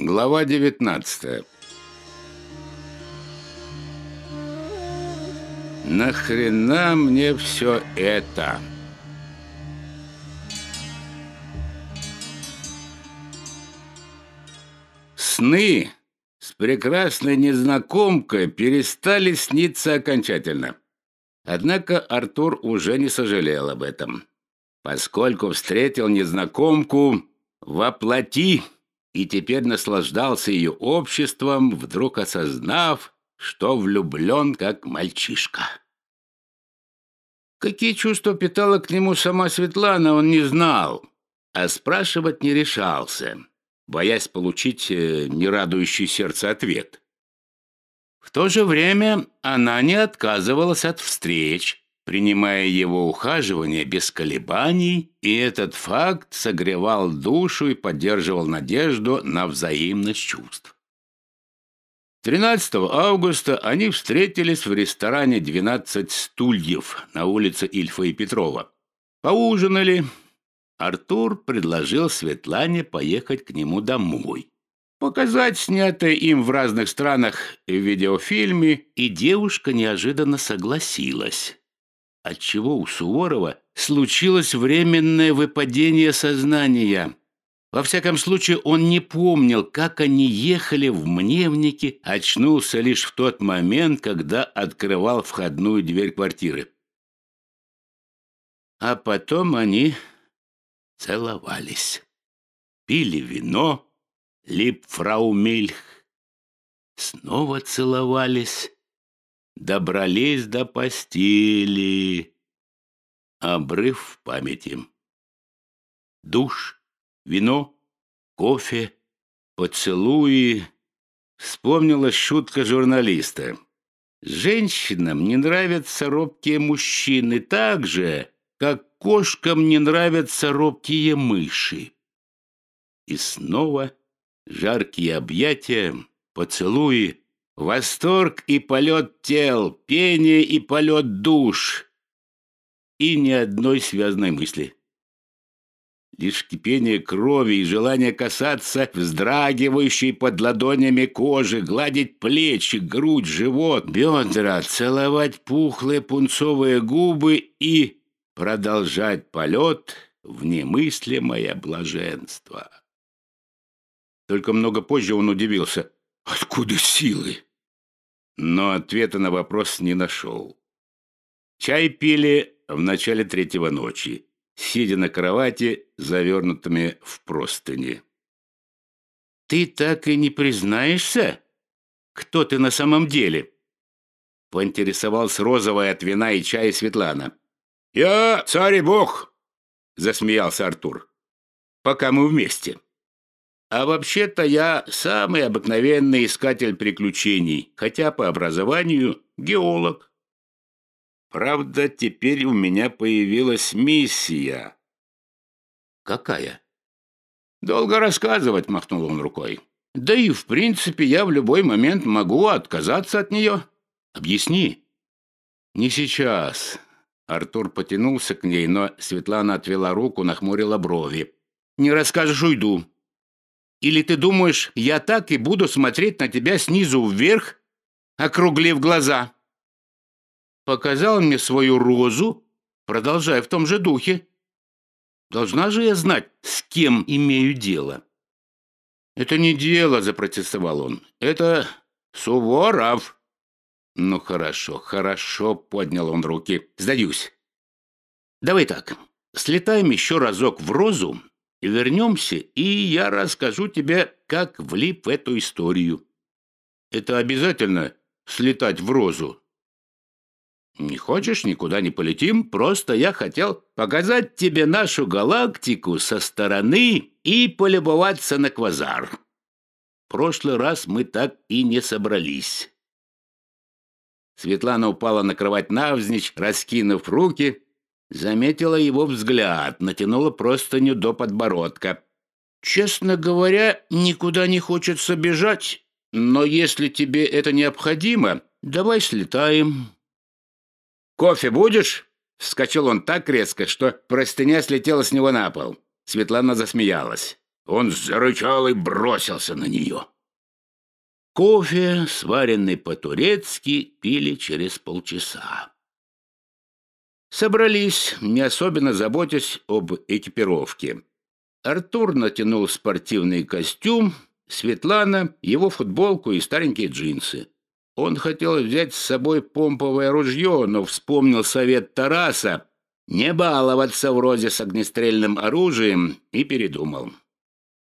Глава 19 Нахрена мне все это? Сны с прекрасной незнакомкой перестали сниться окончательно. Однако Артур уже не сожалел об этом, поскольку встретил незнакомку воплоти и теперь наслаждался ее обществом, вдруг осознав, что влюблен как мальчишка. Какие чувства питала к нему сама Светлана, он не знал, а спрашивать не решался, боясь получить э, нерадующий сердце ответ. В то же время она не отказывалась от встреч, принимая его ухаживание без колебаний, и этот факт согревал душу и поддерживал надежду на взаимность чувств. 13 августа они встретились в ресторане «12 стульев» на улице Ильфа и Петрова. Поужинали. Артур предложил Светлане поехать к нему домой. Показать снятое им в разных странах видеофильме, и девушка неожиданно согласилась отчего у Суворова случилось временное выпадение сознания. Во всяком случае, он не помнил, как они ехали в Мневнике, очнулся лишь в тот момент, когда открывал входную дверь квартиры. А потом они целовались, пили вино, лип фрау Мильх, снова целовались, добрались до постели. Обрыв памяти. Душ, вино, кофе, поцелуи. Вспомнилась шутка журналиста. Женщинам не нравятся робкие мужчины так же, как кошкам не нравятся робкие мыши. И снова жаркие объятия, поцелуи, Восторг и полет тел, пение и полет душ. И ни одной связанной мысли. Лишь кипение крови и желание касаться вздрагивающей под ладонями кожи, гладить плечи, грудь, живот, бедра, целовать пухлые пунцовые губы и продолжать полет в немыслимое блаженство. Только много позже он удивился. Откуда силы? Но ответа на вопрос не нашел. Чай пили в начале третьего ночи, сидя на кровати, завернутыми в простыни. «Ты так и не признаешься, кто ты на самом деле?» поинтересовался розовая от вина и чая Светлана. «Я царь и бог!» — засмеялся Артур. «Пока мы вместе». А вообще-то я самый обыкновенный искатель приключений, хотя по образованию геолог. Правда, теперь у меня появилась миссия. Какая? Долго рассказывать, махнул он рукой. Да и, в принципе, я в любой момент могу отказаться от нее. Объясни. Не сейчас. Артур потянулся к ней, но Светлана отвела руку, нахмурила брови. Не расскажешь, уйду. Или ты думаешь, я так и буду смотреть на тебя снизу вверх, округлив глаза?» Показал мне свою розу, продолжая в том же духе. Должна же я знать, с кем имею дело. «Это не дело», — запротестовал он. «Это Суворов». «Ну хорошо, хорошо», — поднял он руки. «Сдаюсь. Давай так, слетаем еще разок в розу, Вернемся, и я расскажу тебе, как влип в эту историю. Это обязательно слетать в розу. Не хочешь, никуда не полетим, просто я хотел показать тебе нашу галактику со стороны и полюбоваться на квазар. В прошлый раз мы так и не собрались. Светлана упала на кровать навзничь, раскинув руки, Заметила его взгляд, натянула простыню до подбородка. «Честно говоря, никуда не хочется бежать, но если тебе это необходимо, давай слетаем». «Кофе будешь?» — вскочил он так резко, что простыня слетела с него на пол. Светлана засмеялась. Он зарычал и бросился на нее. Кофе, сваренный по-турецки, пили через полчаса. Собрались, не особенно заботясь об экипировке. Артур натянул спортивный костюм, Светлана — его футболку и старенькие джинсы. Он хотел взять с собой помповое ружье, но вспомнил совет Тараса не баловаться вроде с огнестрельным оружием и передумал.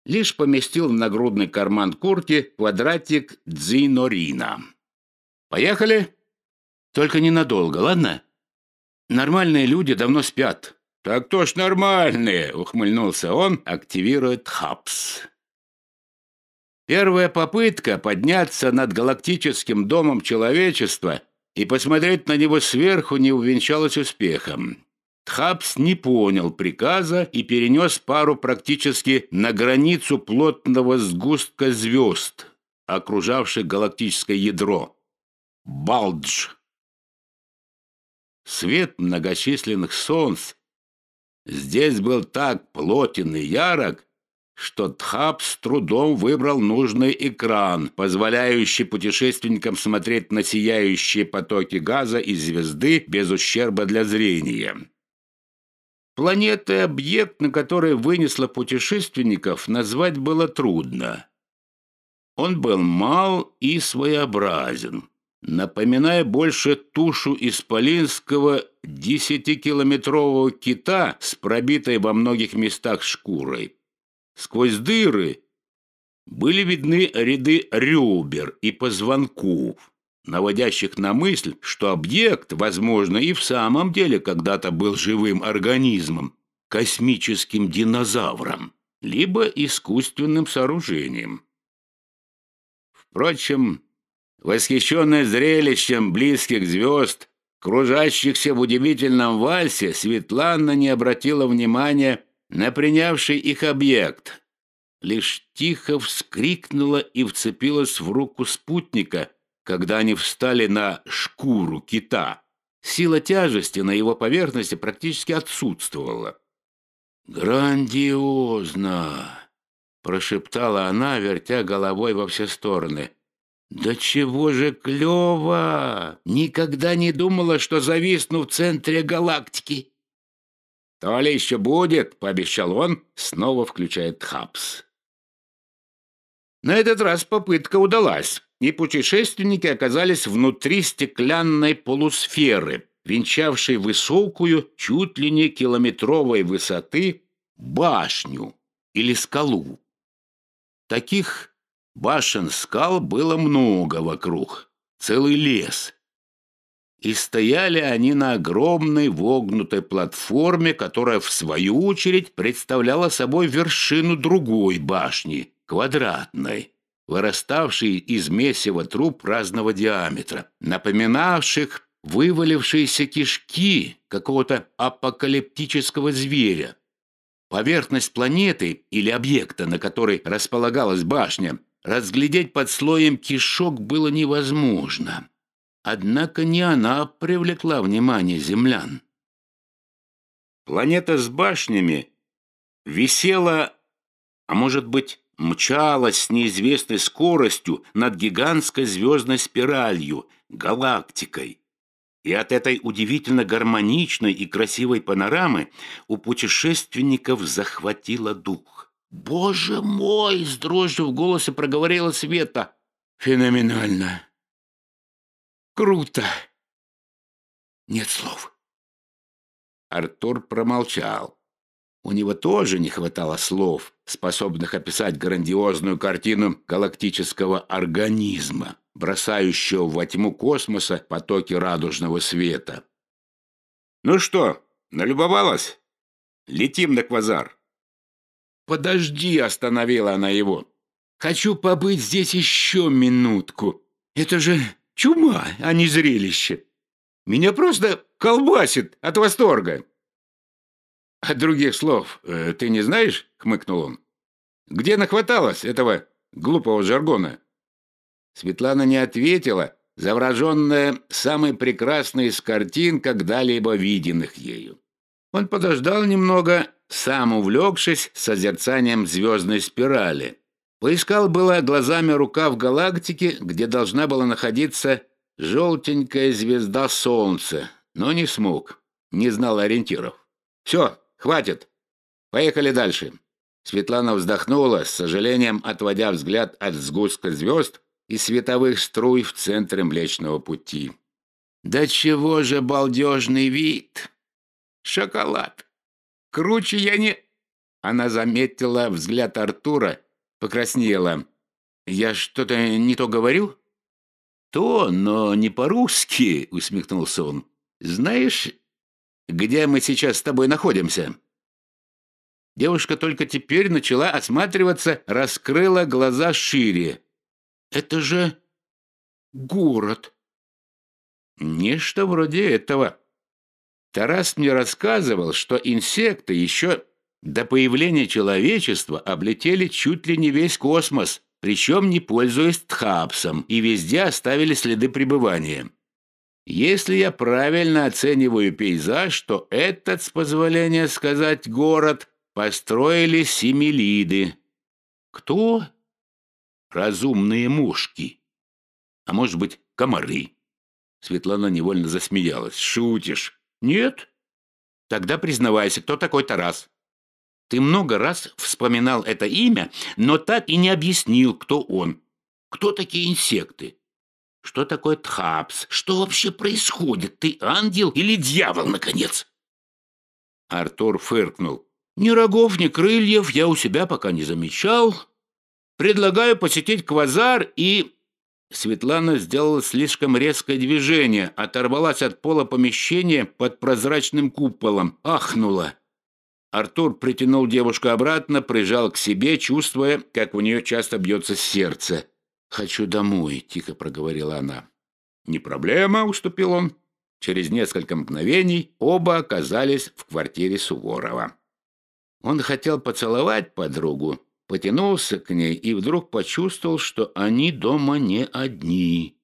Лишь поместил в нагрудный карман куртки квадратик дзинорина. «Поехали? Только ненадолго, ладно? Нормальные люди давно спят». «Так то ж нормальные!» — ухмыльнулся он, активирует хапс. Первая попытка подняться над галактическим домом человечества и посмотреть на него сверху не увенчалась успехом. Тхапс не понял приказа и перенес пару практически на границу плотного сгустка звезд, окружавших галактическое ядро. Балдж. Свет многочисленных солнц здесь был так плотен и ярок, что Тхап с трудом выбрал нужный экран, позволяющий путешественникам смотреть на сияющие потоки газа и звезды без ущерба для зрения. Планеты объект, на который вынесло путешественников, назвать было трудно. Он был мал и своеобразен, напоминая больше тушу исполинского десятикилометрового кита с пробитой во многих местах шкурой. Сквозь дыры были видны ряды ребер и позвонков, наводящих на мысль, что объект, возможно, и в самом деле когда-то был живым организмом, космическим динозавром, либо искусственным сооружением. Впрочем, восхищенная зрелищем близких звезд, кружащихся в удивительном вальсе, Светлана не обратила внимания на принявший их объект. Лишь тихо вскрикнула и вцепилась в руку спутника, когда они встали на шкуру кита. Сила тяжести на его поверхности практически отсутствовала. «Грандиозно!» — прошептала она, вертя головой во все стороны. «Да чего же клево! Никогда не думала, что зависну в центре галактики!» «То ли еще будет», — пообещал он, снова включает Хабс. На этот раз попытка удалась, и путешественники оказались внутри стеклянной полусферы, венчавшей высокую, чуть ли не километровой высоты, башню или скалу. Таких башен-скал было много вокруг, целый лес — и стояли они на огромной вогнутой платформе, которая, в свою очередь, представляла собой вершину другой башни, квадратной, выраставшей из месива труб разного диаметра, напоминавших вывалившиеся кишки какого-то апокалиптического зверя. Поверхность планеты или объекта, на которой располагалась башня, разглядеть под слоем кишок было невозможно. Однако не она привлекла внимание землян. Планета с башнями висела, а может быть, мчалась с неизвестной скоростью над гигантской звездной спиралью, галактикой. И от этой удивительно гармоничной и красивой панорамы у путешественников захватило дух. «Боже мой!» — с дрожью в голосе проговорила Света. «Феноменально!» Круто. Нет слов. Артур промолчал. У него тоже не хватало слов, способных описать грандиозную картину галактического организма, бросающего во тьму космоса потоки радужного света. «Ну что, налюбовалась? Летим на квазар». «Подожди», — остановила она его. «Хочу побыть здесь еще минутку. Это же Чума, а не зрелище. Меня просто колбасит от восторга. От других слов э, ты не знаешь? Хмыкнул он. Где нахваталась этого глупого жаргона? Светлана не ответила, завороженная самой прекрасной из картин, когда-либо виденных ею. Он подождал немного, сам увлекшись созерцанием звездной спирали. Поискал было глазами рукав галактики, где должна была находиться желтенькая звезда Солнца, но не смог, не знал ориентиров. «Все, хватит, поехали дальше». Светлана вздохнула, с сожалением отводя взгляд от сгустка звезд и световых струй в центре Млечного Пути. «Да чего же балдежный вид! Шоколад! Круче я не...» Она заметила взгляд Артура, покраснела. «Я что-то не то говорил?» «То, но не по-русски», — усмехнулся он. «Знаешь, где мы сейчас с тобой находимся?» Девушка только теперь начала осматриваться, раскрыла глаза шире. «Это же город!» «Нечто вроде этого. Тарас мне рассказывал, что инсекты еще до появления человечества облетели чуть ли не весь космос, причем не пользуясь тхапсом, и везде оставили следы пребывания. Если я правильно оцениваю пейзаж, то этот, с позволения сказать, город построили семилиды. Кто? Разумные мушки. А может быть, комары. Светлана невольно засмеялась. Шутишь? Нет? Тогда признавайся, кто такой Тарас? Ты много раз вспоминал это имя, но так и не объяснил, кто он. Кто такие инсекты? Что такое тхапс? Что вообще происходит? Ты ангел или дьявол, наконец? Артур фыркнул. Ни рогов, ни крыльев я у себя пока не замечал. Предлагаю посетить квазар и...» Светлана сделала слишком резкое движение, оторвалась от пола помещения под прозрачным куполом, ахнула. Артур притянул девушку обратно, прижал к себе, чувствуя, как у нее часто бьется сердце. «Хочу домой», — тихо проговорила она. «Не проблема», — уступил он. Через несколько мгновений оба оказались в квартире Суворова. Он хотел поцеловать подругу, потянулся к ней и вдруг почувствовал, что они дома не одни.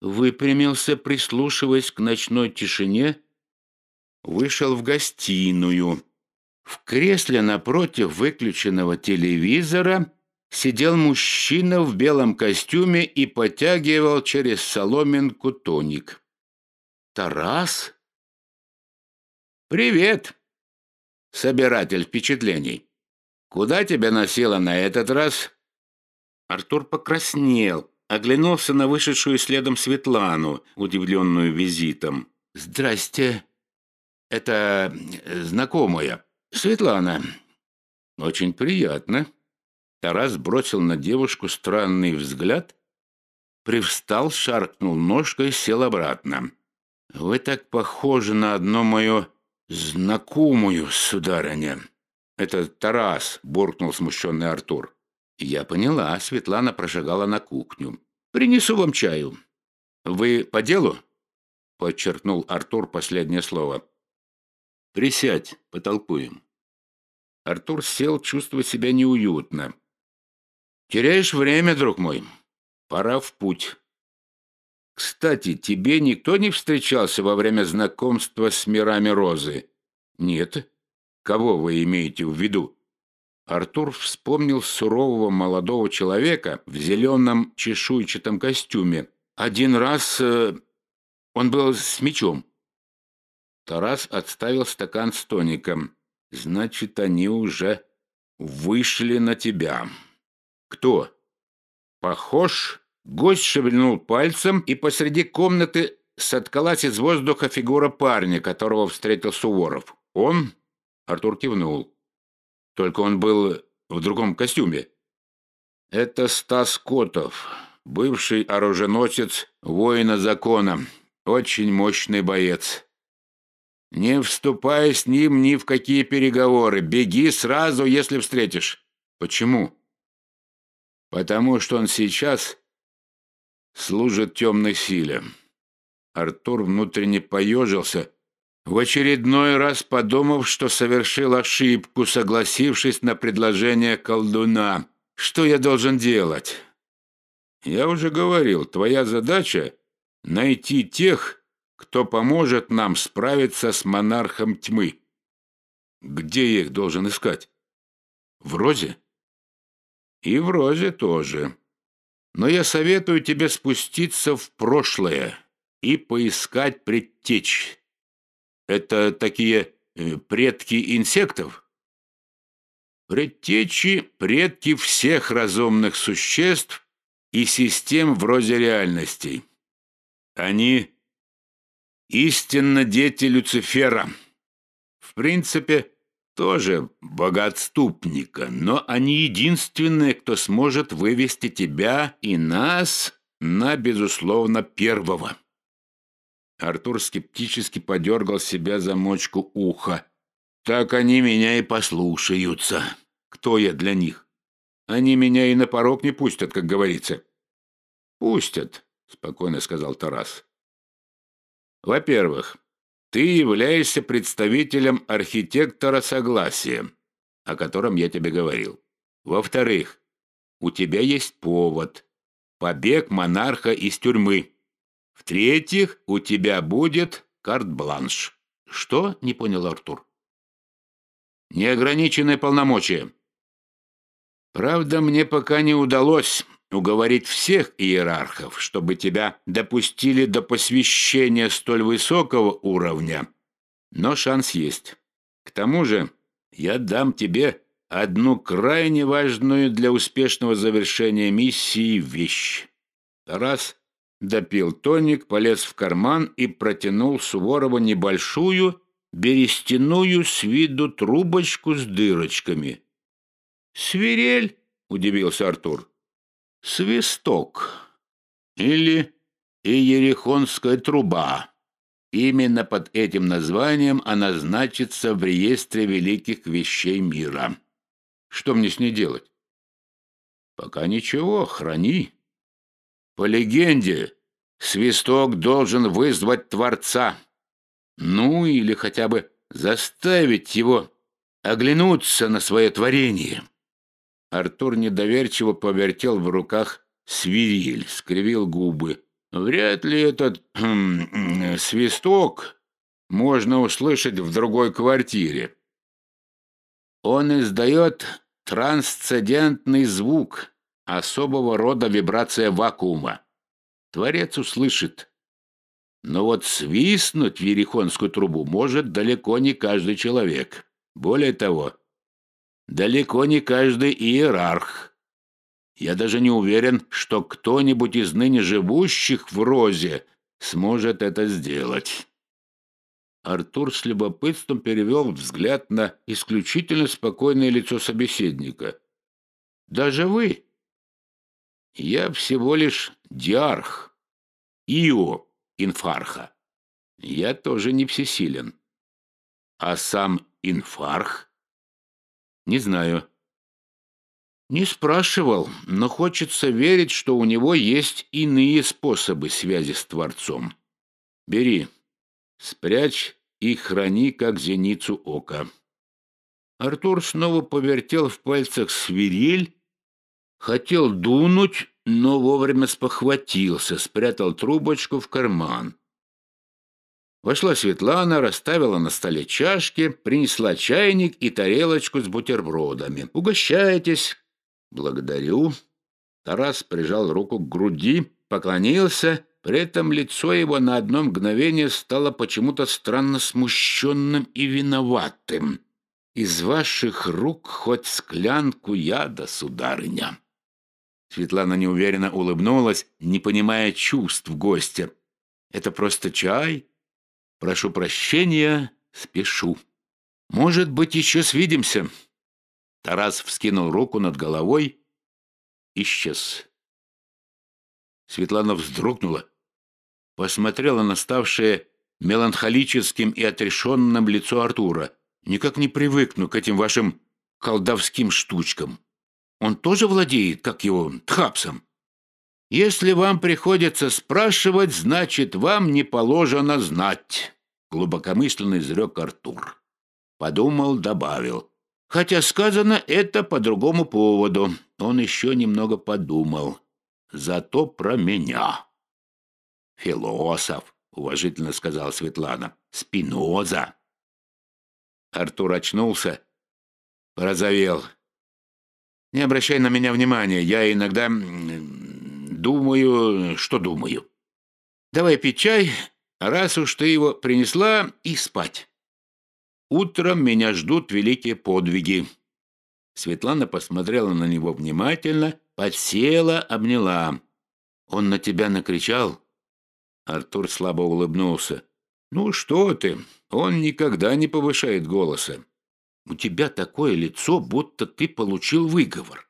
Выпрямился, прислушиваясь к ночной тишине, вышел в гостиную. В кресле напротив выключенного телевизора сидел мужчина в белом костюме и потягивал через соломинку тоник. «Тарас?» «Привет!» собиратель впечатлений. Куда тебя носило на этот раз?» Артур покраснел, оглянулся на вышедшую следом Светлану, удивленную визитом. «Здрасте. Это э, знакомая. Светлана. Очень приятно». Тарас бросил на девушку странный взгляд, привстал, шаркнул ножкой, сел обратно. «Вы так похожи на одно мое «Знакомую, сударыня». «Это Тарас», — буркнул смущенный Артур. «Я поняла». Светлана прошагала на кухню. «Принесу вам чаю». «Вы по делу?» — подчеркнул Артур последнее слово. «Присядь, потолкуем». Артур сел, чувствуя себя неуютно. «Теряешь время, друг мой. Пора в путь». Кстати, тебе никто не встречался во время знакомства с мирами Розы? Нет. Кого вы имеете в виду? Артур вспомнил сурового молодого человека в зеленом чешуйчатом костюме. Один раз э, он был с мечом. Тарас отставил стакан с тоником. Значит, они уже вышли на тебя. Кто? Похож Гость шевельнул пальцем, и посреди комнаты соткалась из воздуха фигура парня, которого встретил Суворов. «Он?» — Артур кивнул. «Только он был в другом костюме». «Это Стас Котов, бывший оруженосец воина закона, очень мощный боец. Не вступай с ним ни в какие переговоры, беги сразу, если встретишь». «Почему?» «Потому что он сейчас служит темной силе. Артур внутренне поежился, в очередной раз подумав, что совершил ошибку, согласившись на предложение колдуна. Что я должен делать? Я уже говорил, твоя задача — найти тех, кто поможет нам справиться с монархом тьмы. Где я их должен искать? В Розе? И в Розе тоже. Но я советую тебе спуститься в прошлое и поискать предтечь. Это такие э, предки инсектов? Предтечи — предки всех разумных существ и систем вроде реальностей. Они истинно дети Люцифера. В принципе, тоже богоотступника, но они единственные, кто сможет вывести тебя и нас на, безусловно, первого. Артур скептически подергал себя за мочку уха. Так они меня и послушаются. Кто я для них? Они меня и на порог не пустят, как говорится. Пустят, спокойно сказал Тарас. Во-первых, ты являешься представителем архитектора согласия, о котором я тебе говорил. Во-вторых, у тебя есть повод – побег монарха из тюрьмы. В-третьих, у тебя будет карт-бланш. Что? Не понял Артур. Неограниченное полномочия. Правда, мне пока не удалось уговорить всех иерархов, чтобы тебя допустили до посвящения столь высокого уровня, но шанс есть. К тому же я дам тебе одну крайне важную для успешного завершения миссии вещь. Тарас допил тоник, полез в карман и протянул Суворову небольшую, берестяную с виду трубочку с дырочками. «Свирель?» — удивился Артур свисток или иерихонская труба. Именно под этим названием она значится в реестре великих вещей мира. Что мне с ней делать? Пока ничего, храни. По легенде, свисток должен вызвать Творца. Ну, или хотя бы заставить его оглянуться на свое творение. Артур недоверчиво повертел в руках свирель, скривил губы. Вряд ли этот хм, свисток можно услышать в другой квартире. Он издает трансцендентный звук, особого рода вибрация вакуума. Творец услышит. Но вот свистнуть в ерихонскую трубу может далеко не каждый человек. Более того, далеко не каждый иерарх. Я даже не уверен, что кто-нибудь из ныне живущих в Розе сможет это сделать. Артур с любопытством перевел взгляд на исключительно спокойное лицо собеседника. «Даже вы?» «Я всего лишь диарх, Ио инфарха. Я тоже не всесилен. А сам инфарх не знаю. Не спрашивал, но хочется верить, что у него есть иные способы связи с Творцом. Бери, спрячь и храни, как зеницу ока. Артур снова повертел в пальцах свирель, хотел дунуть, но вовремя спохватился, спрятал трубочку в карман. Вошла Светлана, расставила на столе чашки, принесла чайник и тарелочку с бутербродами. «Угощайтесь!» «Благодарю!» Тарас прижал руку к груди, поклонился, при этом лицо его на одно мгновение стало почему-то странно смущенным и виноватым. «Из ваших рук хоть склянку яда, сударыня!» Светлана неуверенно улыбнулась, не понимая чувств гостя. «Это просто чай?» Прошу прощения, спешу. Может быть, еще свидимся. Тарас вскинул руку над головой, исчез. Светлана вздрогнула, посмотрела на ставшее меланхолическим и отрешенным лицо Артура. Никак не привыкну к этим вашим колдовским штучкам. Он тоже владеет, как его, тхапсом? Если вам приходится спрашивать, значит, вам не положено знать глубокомысленно изрек Артур. Подумал, добавил. Хотя сказано это по другому поводу. Он еще немного подумал. Зато про меня. Философ, уважительно сказала Светлана. Спиноза. Артур очнулся, порозовел. Не обращай на меня внимания, я иногда думаю, что думаю. Давай пить чай, раз уж ты его принесла, и спать. Утром меня ждут великие подвиги. Светлана посмотрела на него внимательно, подсела, обняла. «Он на тебя накричал?» Артур слабо улыбнулся. «Ну что ты, он никогда не повышает голоса. У тебя такое лицо, будто ты получил выговор.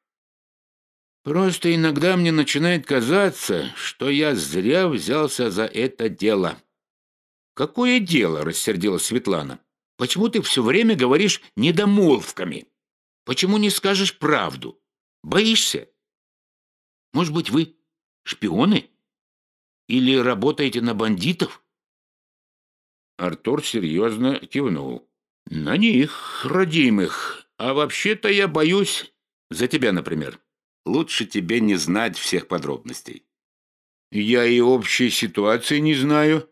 Просто иногда мне начинает казаться, что я зря взялся за это дело». «Какое дело?» — рассердилась Светлана. «Почему ты все время говоришь недомолвками? Почему не скажешь правду? Боишься? Может быть, вы шпионы?» Или работаете на бандитов?» Артур серьезно кивнул. «На них, родимых. А вообще-то я боюсь за тебя, например. Лучше тебе не знать всех подробностей». «Я и общей ситуации не знаю».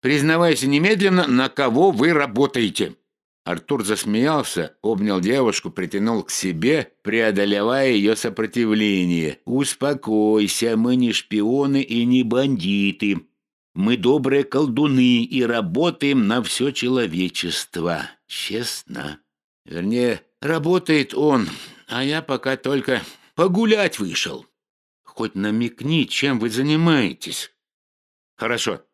«Признавайся немедленно, на кого вы работаете». Артур засмеялся, обнял девушку, притянул к себе, преодолевая ее сопротивление. «Успокойся, мы не шпионы и не бандиты. Мы добрые колдуны и работаем на все человечество. Честно. Вернее, работает он, а я пока только погулять вышел. Хоть намекни, чем вы занимаетесь». «Хорошо»,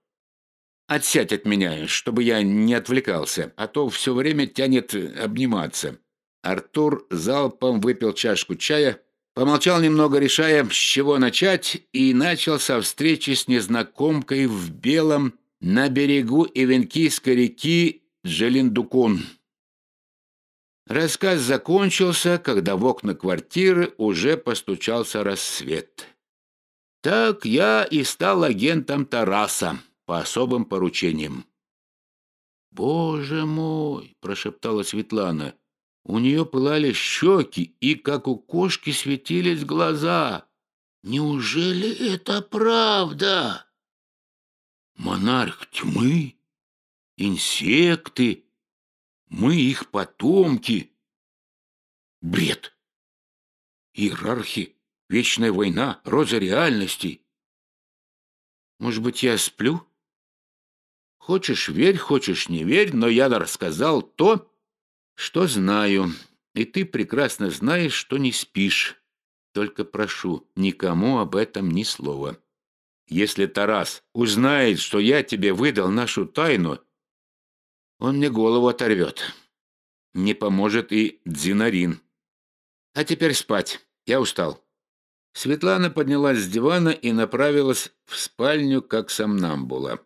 Отсядь от меня, чтобы я не отвлекался, а то все время тянет обниматься». Артур залпом выпил чашку чая, помолчал немного, решая, с чего начать, и начал со встречи с незнакомкой в белом на берегу Ивенкийской реки Джелиндукун. Рассказ закончился, когда в окна квартиры уже постучался рассвет. Так я и стал агентом Тараса по особым поручениям. «Боже мой!» – прошептала Светлана. У нее пылали щеки, и, как у кошки, светились глаза. «Неужели это правда?» «Монарх тьмы? Инсекты? Мы их потомки?» «Бред! Иерархи, вечная война, роза реальностей!» «Может быть, я сплю?» Хочешь верь, хочешь не верь, но я рассказал то, что знаю, и ты прекрасно знаешь, что не спишь. Только прошу, никому об этом ни слова. Если Тарас узнает, что я тебе выдал нашу тайну, он мне голову оторвет. Не поможет и Дзинарин. А теперь спать. Я устал. Светлана поднялась с дивана и направилась в спальню, как сомнамбула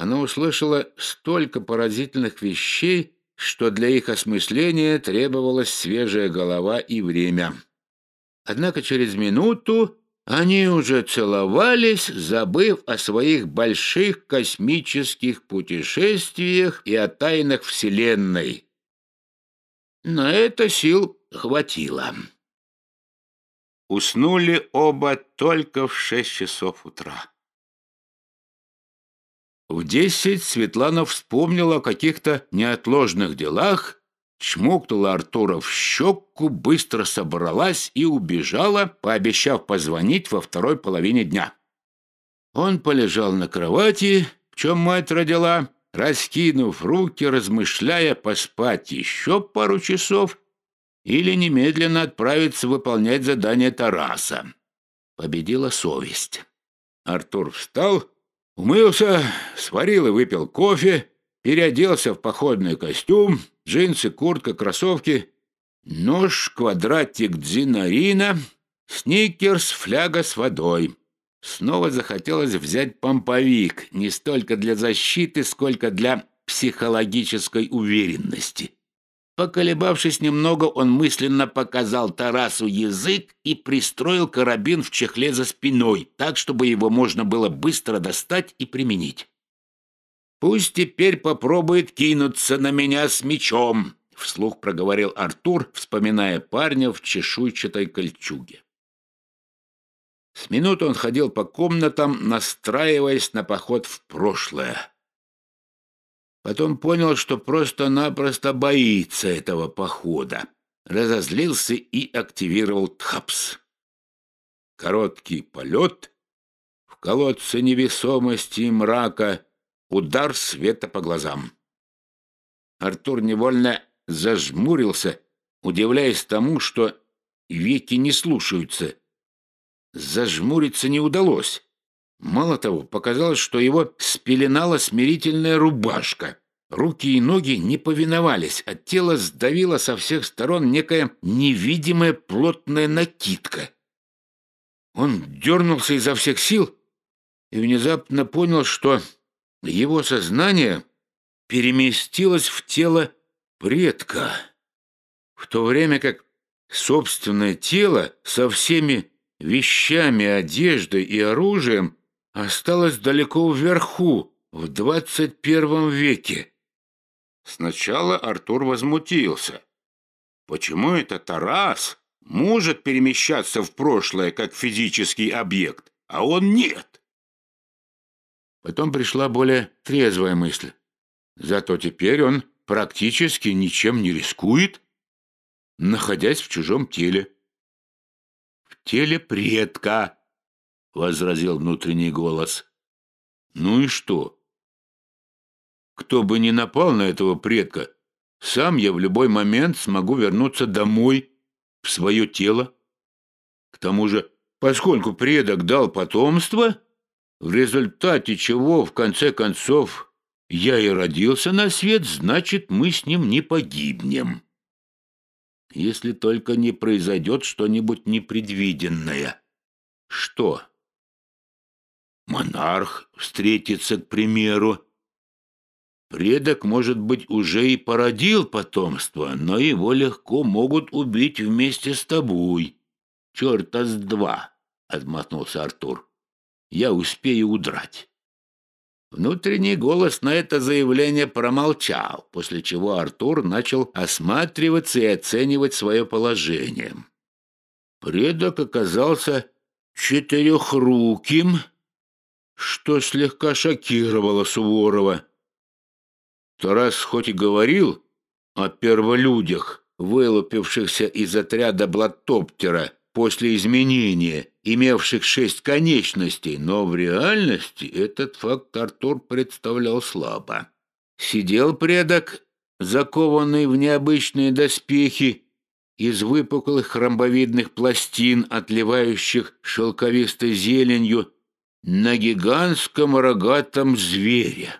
она услышала столько поразительных вещей, что для их осмысления требовалась свежая голова и время. Однако через минуту они уже целовались, забыв о своих больших космических путешествиях и о тайнах Вселенной. На это сил хватило. Уснули оба только в шесть часов утра. В десять Светлана вспомнила о каких-то неотложных делах, чмокнула Артура в щеку, быстро собралась и убежала, пообещав позвонить во второй половине дня. Он полежал на кровати, в чем мать родила, раскинув руки, размышляя поспать еще пару часов или немедленно отправиться выполнять задание Тараса. Победила совесть. Артур встал Умылся, сварил и выпил кофе, переоделся в походный костюм, джинсы, куртка, кроссовки, нож, квадратик дзинарина, сникерс, фляга с водой. Снова захотелось взять помповик, не столько для защиты, сколько для психологической уверенности. Поколебавшись немного, он мысленно показал Тарасу язык и пристроил карабин в чехле за спиной, так, чтобы его можно было быстро достать и применить. «Пусть теперь попробует кинуться на меня с мечом», — вслух проговорил Артур, вспоминая парня в чешуйчатой кольчуге. С минуты он ходил по комнатам, настраиваясь на поход в прошлое. Потом понял, что просто-напросто боится этого похода. Разозлился и активировал ТХАПС. Короткий полет, в колодце невесомости и мрака, удар света по глазам. Артур невольно зажмурился, удивляясь тому, что веки не слушаются. Зажмуриться не удалось. Мало того, показалось, что его спеленала смирительная рубашка. Руки и ноги не повиновались, а тело сдавило со всех сторон некая невидимая плотная накидка. Он дернулся изо всех сил и внезапно понял, что его сознание переместилось в тело предка, в то время как собственное тело со всеми вещами, одеждой и оружием осталось далеко вверху, в двадцать первом веке. Сначала Артур возмутился. Почему это Тарас может перемещаться в прошлое как физический объект, а он нет? Потом пришла более трезвая мысль. Зато теперь он практически ничем не рискует, находясь в чужом теле. «В теле предка», — возразил внутренний голос. «Ну и что? Кто бы ни напал на этого предка, сам я в любой момент смогу вернуться домой, в свое тело. К тому же, поскольку предок дал потомство, в результате чего, в конце концов, я и родился на свет, значит, мы с ним не погибнем. Если только не произойдет что-нибудь непредвиденное. Что? Монарх встретится, к примеру. Предок, может быть, уже и породил потомство, но его легко могут убить вместе с тобой. Черта с два, — отмахнулся Артур. Я успею удрать. Внутренний голос на это заявление промолчал, после чего Артур начал осматриваться и оценивать свое положение. Предок оказался четырехруким, что слегка шокировало Суворова. Тарас хоть и говорил о перволюдях, вылупившихся из отряда Блаттоптера после изменения, имевших шесть конечностей, но в реальности этот факт Артур представлял слабо. Сидел предок, закованный в необычные доспехи, из выпуклых ромбовидных пластин, отливающих шелковистой зеленью, на гигантском рогатом звере,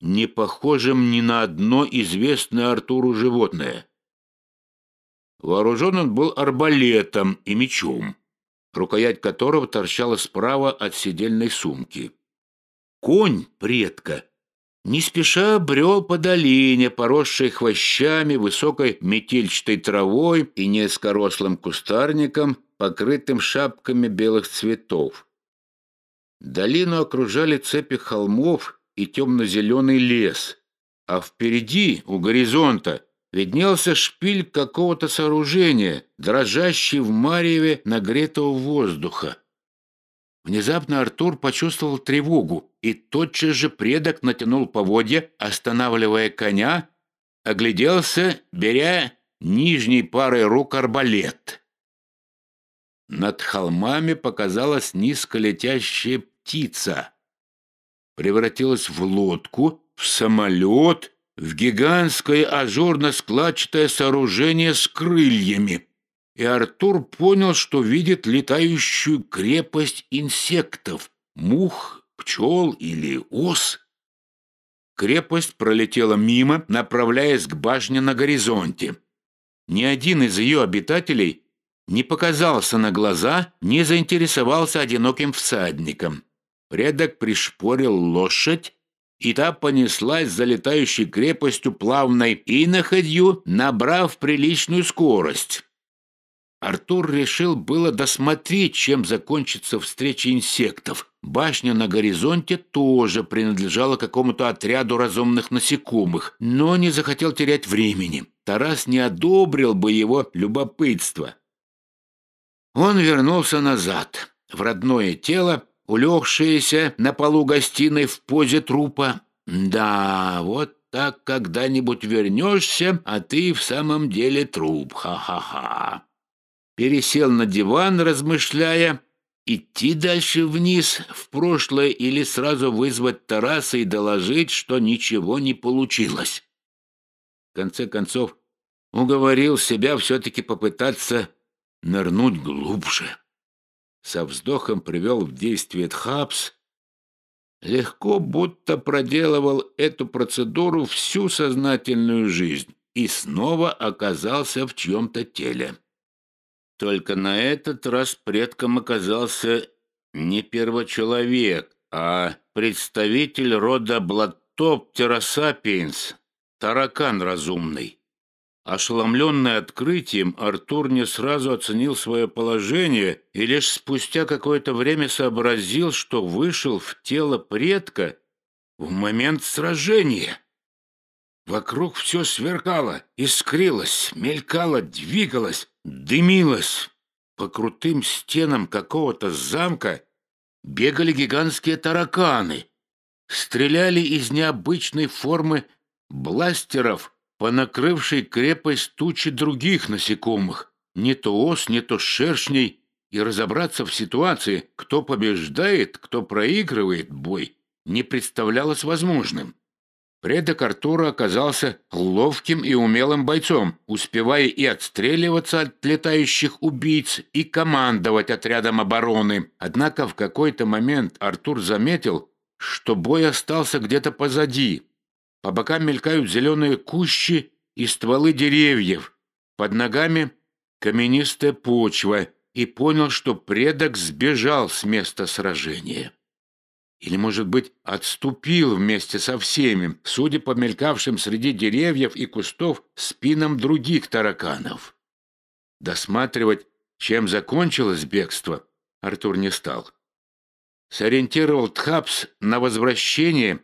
не похожем ни на одно известное Артуру животное. Вооружен он был арбалетом и мечом рукоять которого торчала справа от седельной сумки. Конь предка не спеша брел по долине, поросшей хвощами, высокой метельчатой травой и низкорослым кустарником, покрытым шапками белых цветов. Долину окружали цепи холмов и темно-зеленый лес, а впереди, у горизонта, виднелся шпиль какого-то сооружения, дрожащий в мареве нагретого воздуха. Внезапно Артур почувствовал тревогу, и тотчас же предок натянул поводья, останавливая коня, огляделся, беря нижней парой рук арбалет. Над холмами показалась низко летящая птица. Превратилась в лодку, в самолет — в гигантское ажурно-складчатое сооружение с крыльями, и Артур понял, что видит летающую крепость инсектов, мух, пчел или ос. Крепость пролетела мимо, направляясь к башне на горизонте. Ни один из ее обитателей не показался на глаза, не заинтересовался одиноким всадником. Предок пришпорил лошадь, и та понеслась за летающей крепостью плавной иноходью, набрав приличную скорость. Артур решил было досмотреть, чем закончится встреча инсектов. Башня на горизонте тоже принадлежала какому-то отряду разумных насекомых, но не захотел терять времени. Тарас не одобрил бы его любопытство. Он вернулся назад, в родное тело, улегшаяся на полу гостиной в позе трупа, Да, вот так когда-нибудь вернешься, а ты в самом деле труп, ха-ха-ха. Пересел на диван, размышляя, идти дальше вниз в прошлое или сразу вызвать Тараса и доложить, что ничего не получилось. В конце концов, уговорил себя все-таки попытаться нырнуть глубже. Со вздохом привел в действие Тхапс, легко будто проделывал эту процедуру всю сознательную жизнь и снова оказался в чьем-то теле. Только на этот раз предком оказался не первочеловек, а представитель рода Блаттоптера сапиенс, таракан разумный. Ошеломленный открытием, Артур не сразу оценил свое положение и лишь спустя какое-то время сообразил, что вышел в тело предка в момент сражения. Вокруг все сверкало, искрилось, мелькало, двигалось, дымилось. По крутым стенам какого-то замка бегали гигантские тараканы, стреляли из необычной формы бластеров — по накрывшей крепость тучи других насекомых, не то ос, не то шершней, и разобраться в ситуации, кто побеждает, кто проигрывает бой, не представлялось возможным. Предок Артура оказался ловким и умелым бойцом, успевая и отстреливаться от летающих убийц, и командовать отрядом обороны. Однако в какой-то момент Артур заметил, что бой остался где-то позади, по бокам мелькают зеленые кущи и стволы деревьев. Под ногами каменистая почва, и понял, что предок сбежал с места сражения. Или, может быть, отступил вместе со всеми, судя по мелькавшим среди деревьев и кустов спинам других тараканов. Досматривать, чем закончилось бегство, Артур не стал. Сориентировал Тхапс на возвращение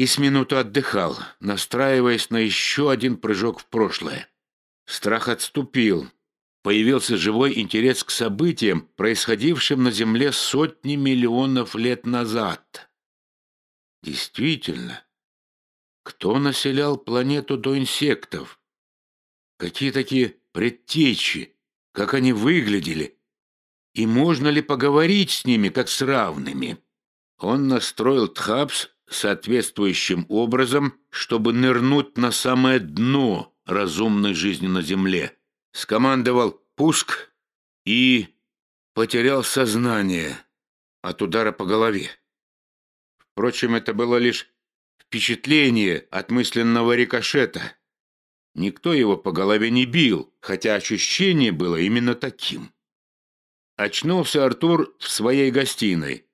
и с минуту отдыхал, настраиваясь на еще один прыжок в прошлое. Страх отступил. Появился живой интерес к событиям, происходившим на Земле сотни миллионов лет назад. Действительно, кто населял планету до инсектов? Какие такие предтечи? Как они выглядели? И можно ли поговорить с ними, как с равными? Он настроил Тхапс соответствующим образом, чтобы нырнуть на самое дно разумной жизни на Земле. Скомандовал «пуск» и потерял сознание от удара по голове. Впрочем, это было лишь впечатление от мысленного рикошета. Никто его по голове не бил, хотя ощущение было именно таким. Очнулся Артур в своей гостиной.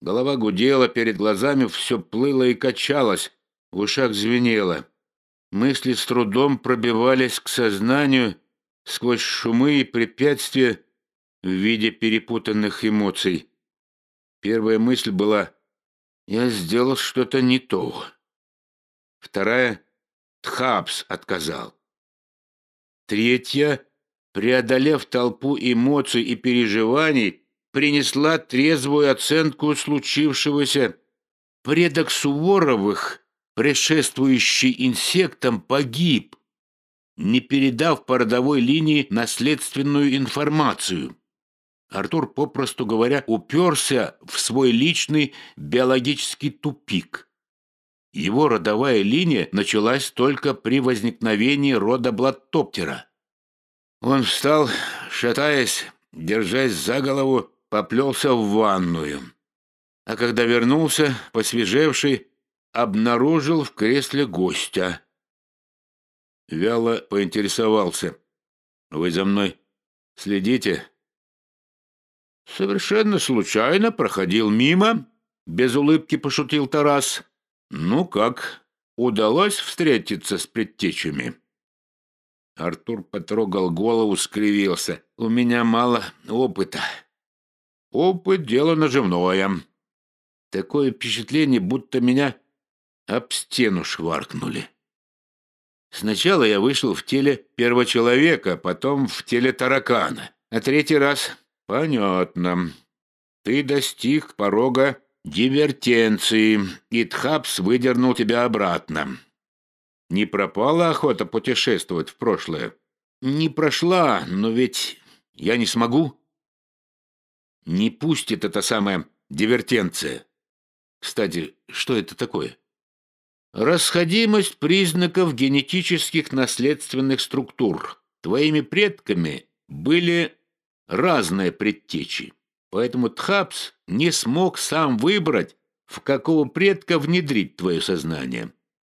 Голова гудела, перед глазами все плыло и качалось, в ушах звенело. Мысли с трудом пробивались к сознанию сквозь шумы и препятствия в виде перепутанных эмоций. Первая мысль была «Я сделал что-то не то». Вторая «Тхапс отказал». Третья, преодолев толпу эмоций и переживаний, принесла трезвую оценку случившегося. Предок Суворовых, предшествующий инсектам, погиб, не передав по родовой линии наследственную информацию. Артур, попросту говоря, уперся в свой личный биологический тупик. Его родовая линия началась только при возникновении рода Блаттоптера. Он встал, шатаясь, держась за голову, поплелся в ванную. А когда вернулся, посвежевший, обнаружил в кресле гостя. Вяло поинтересовался. «Вы за мной следите?» «Совершенно случайно проходил мимо», — без улыбки пошутил Тарас. «Ну как, удалось встретиться с предтечами?» Артур потрогал голову, скривился. «У меня мало опыта». Опыт — дело наживное. Такое впечатление, будто меня об стену шваркнули. Сначала я вышел в теле первого человека, потом в теле таракана. А третий раз — понятно. Ты достиг порога дивертенции, и Тхапс выдернул тебя обратно. Не пропала охота путешествовать в прошлое? Не прошла, но ведь я не смогу. Не пустит эта самая дивертенция. Кстати, что это такое? Расходимость признаков генетических наследственных структур. Твоими предками были разные предтечи. Поэтому Тхапс не смог сам выбрать, в какого предка внедрить твое сознание.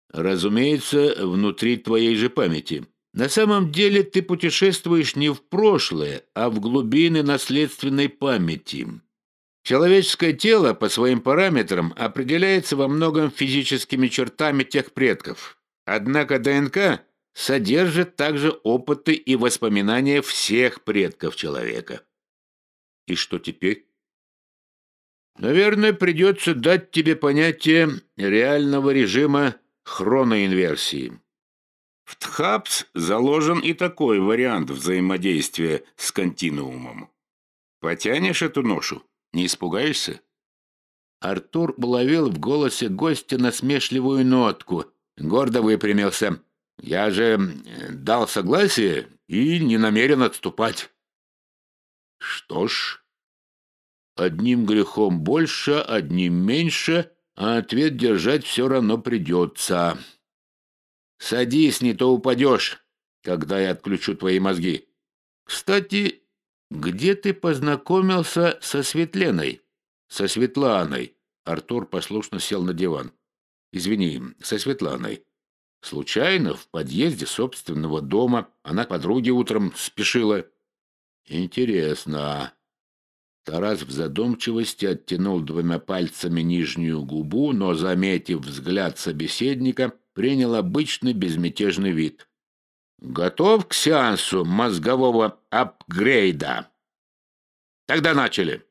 Разумеется, внутри твоей же памяти. На самом деле ты путешествуешь не в прошлое, а в глубины наследственной памяти. Человеческое тело по своим параметрам определяется во многом физическими чертами тех предков. Однако ДНК содержит также опыты и воспоминания всех предков человека. И что теперь? Наверное, придется дать тебе понятие реального режима хроноинверсии. В ТХАПС заложен и такой вариант взаимодействия с континуумом. Потянешь эту ношу, не испугаешься? Артур уловил в голосе гостя насмешливую нотку, гордо выпрямился. «Я же дал согласие и не намерен отступать». Что ж, одним грехом больше, одним меньше, а ответ держать все равно придется. Садись, не то упадешь, когда я отключу твои мозги. Кстати, где ты познакомился со Светленой? Со Светланой. Артур послушно сел на диван. Извини, со Светланой. Случайно в подъезде собственного дома она к подруге утром спешила. Интересно. Тарас в задумчивости оттянул двумя пальцами нижнюю губу, но, заметив взгляд собеседника, принял обычный безмятежный вид. «Готов к сеансу мозгового апгрейда?» «Тогда начали!»